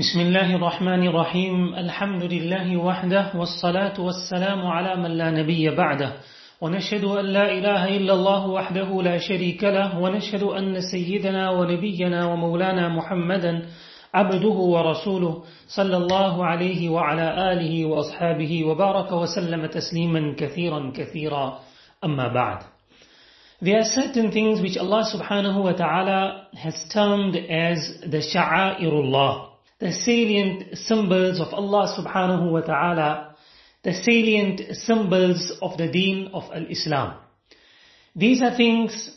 بسم الله الرحمن الرحيم. الحمد لله وحده والصلاة والسلام على من لا نبي بعده. ونشهد أن لا إله إلا الله وحده لا شريك له. ونشهد أن سيدنا ونبينا ومولانا محمدا عبده ورسوله صلى الله عليه وعلى آله وأصحابه وبارك وسلم تسليما كثيرا كثيرا. أما بعد. There are certain things which Allah subhanahu wa ta'ala has termed as the sha'airullah, the salient symbols of Allah subhanahu wa ta'ala, the salient symbols of the deen of al-Islam. These are things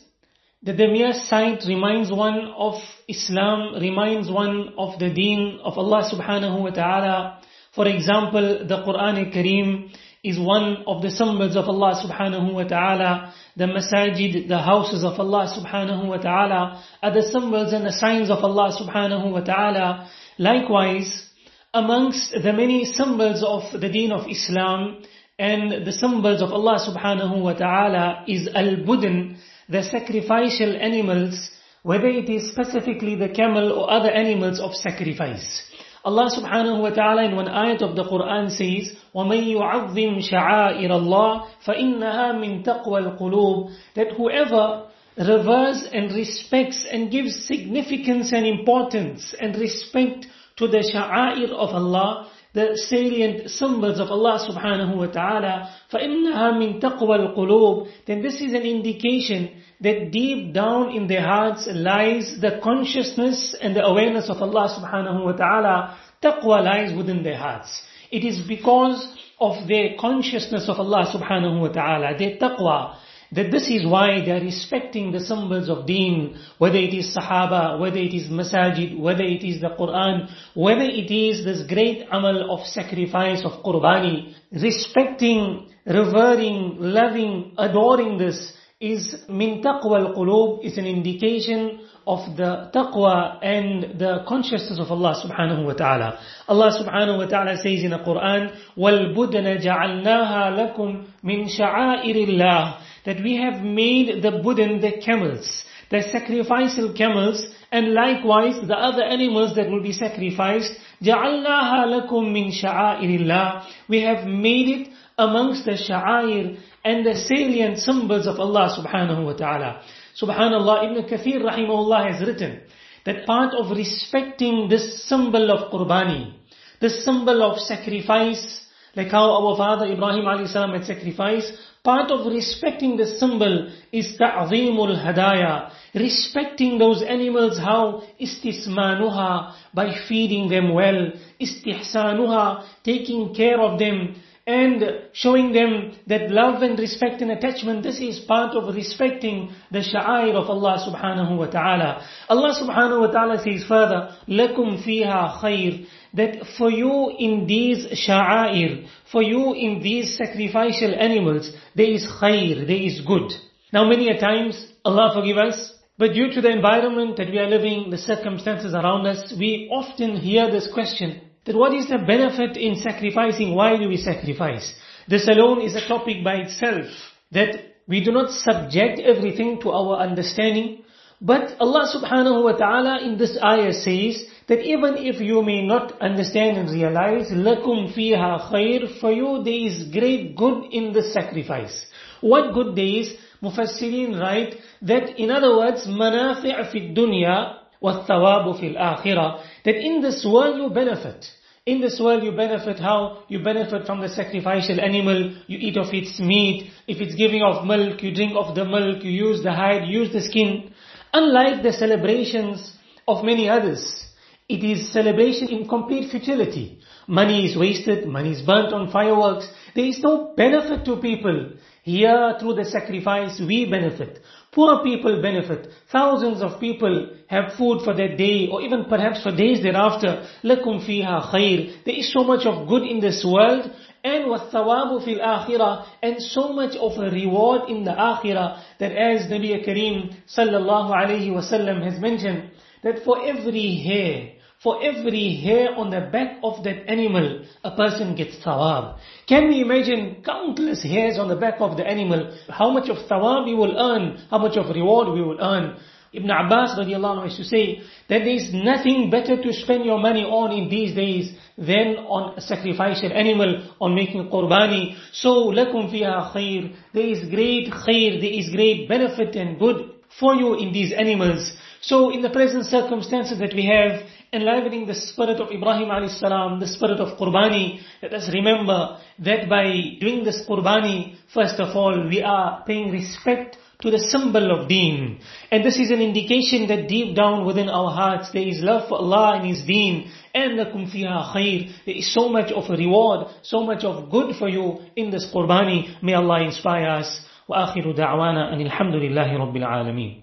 that the mere sight reminds one of Islam, reminds one of the deen of Allah subhanahu wa ta'ala. For example, the Quran al-Kareem is one of the symbols of Allah subhanahu wa ta'ala. The masajid, the houses of Allah subhanahu wa ta'ala are the symbols and the signs of Allah subhanahu wa ta'ala. Likewise, amongst the many symbols of the deen of Islam and the symbols of Allah subhanahu wa ta'ala is al-budn, the sacrificial animals, whether it is specifically the camel or other animals of sacrifice. Allah subhanahu wa ta'ala in one ayat of the Quran says, وَمَن يُعَظِّمْ شَعَائِرَ اللَّهِ فَإِنَّهَا مِن تَقْوَى الْقُلُوبِ That whoever reveres and respects and gives significance and importance and respect to the sha'air of Allah, the salient symbols of Allah subhanahu wa ta'ala, فَإِنَّهَا مِن تَقْوَى الْقُلُوبِ Then this is an indication that deep down in their hearts lies the consciousness and the awareness of Allah subhanahu wa ta'ala. Taqwa lies within their hearts. It is because of their consciousness of Allah subhanahu wa ta'ala, their taqwa, that this is why they are respecting the symbols of deen, whether it is Sahaba, whether it is Masajid, whether it is the Quran, whether it is this great amal of sacrifice of Qurbani, respecting, revering, loving, adoring this, is min taqwa al-qulub is an indication of the taqwa and the consciousness of Allah subhanahu wa ta'ala. Allah subhanahu wa ta'ala says in the Quran, وَالْبُدْنَ جَعَلْنَاهَا لَكُمْ مِنْ شَعَائِرِ اللَّهِ that we have made the budn the camels, the sacrificial camels, and likewise the other animals that will be sacrificed. جَعَلْنَاهَا لَكُم مِّن شَعَائِرِ اللَّهِ We have made it amongst the sha'air and the salient symbols of Allah subhanahu wa ta'ala. Subhanallah, Ibn Kathir rahimahullah has written that part of respecting this symbol of qurbani, this symbol of sacrifice, like how our father Ibrahim salam had sacrificed, part of respecting the symbol is ta'zeemul hadaya, respecting those animals how? Istismanuha, by feeding them well, istihsanuha, taking care of them, and showing them that love and respect and attachment, this is part of respecting the sha'air of Allah subhanahu wa ta'ala. Allah subhanahu wa ta'ala says further, لَكُمْ فِيهَا خَيْرٌ That for you in these sha'air, for you in these sacrificial animals, there is khair, there is good. Now many a times, Allah forgive us, but due to the environment that we are living, the circumstances around us, we often hear this question, that what is the benefit in sacrificing? Why do we sacrifice? This alone is a topic by itself. That we do not subject everything to our understanding. But Allah subhanahu wa ta'ala in this ayah says that even if you may not understand and realize, لَكُمْ فِيهَا خَيْرٌ For you there is great good in the sacrifice. What good there is? Mufassirin write that in other words, مَنَافِعْ فِي الدُّنْيا وَالثَّوَابُ فِي الْآخِرَةِ That in this world you benefit. In this world you benefit how? You benefit from the sacrificial animal, you eat of its meat, if it's giving of milk, you drink of the milk, you use the hide, you use the skin. Unlike the celebrations of many others, it is celebration in complete futility. Money is wasted, money is burnt on fireworks, there is no benefit to people. Here through the sacrifice we benefit. Poor people benefit. Thousands of people have food for their day or even perhaps for days thereafter. لَكُمْ فِيهَا خَيْرٌ There is so much of good in this world and وَالثَّوَابُ فِي الْآخِرَةِ and so much of a reward in the akhirah that as Nabi Kareem sallallahu alayhi wasallam has mentioned that for every hair for every hair on the back of that animal, a person gets thawab. Can we imagine countless hairs on the back of the animal? How much of thawab we will earn? How much of reward we will earn? Ibn Abbas radiallahu anhu used to say that there is nothing better to spend your money on in these days than on a sacrificial animal, on making qurbani. So, lakum fiha khair. There is great khair, there is great benefit and good for you in these animals. So in the present circumstances that we have, enlivening the spirit of Ibrahim alayhi salam, the spirit of Qurbani, let us remember that by doing this Qurbani, first of all, we are paying respect to the symbol of deen. And this is an indication that deep down within our hearts there is love for Allah and His deen. And lakum fiha khair. There is so much of a reward, so much of good for you in this Qurbani. May Allah inspire us. وآخر دعوانا أن الحمد لله رب العالمين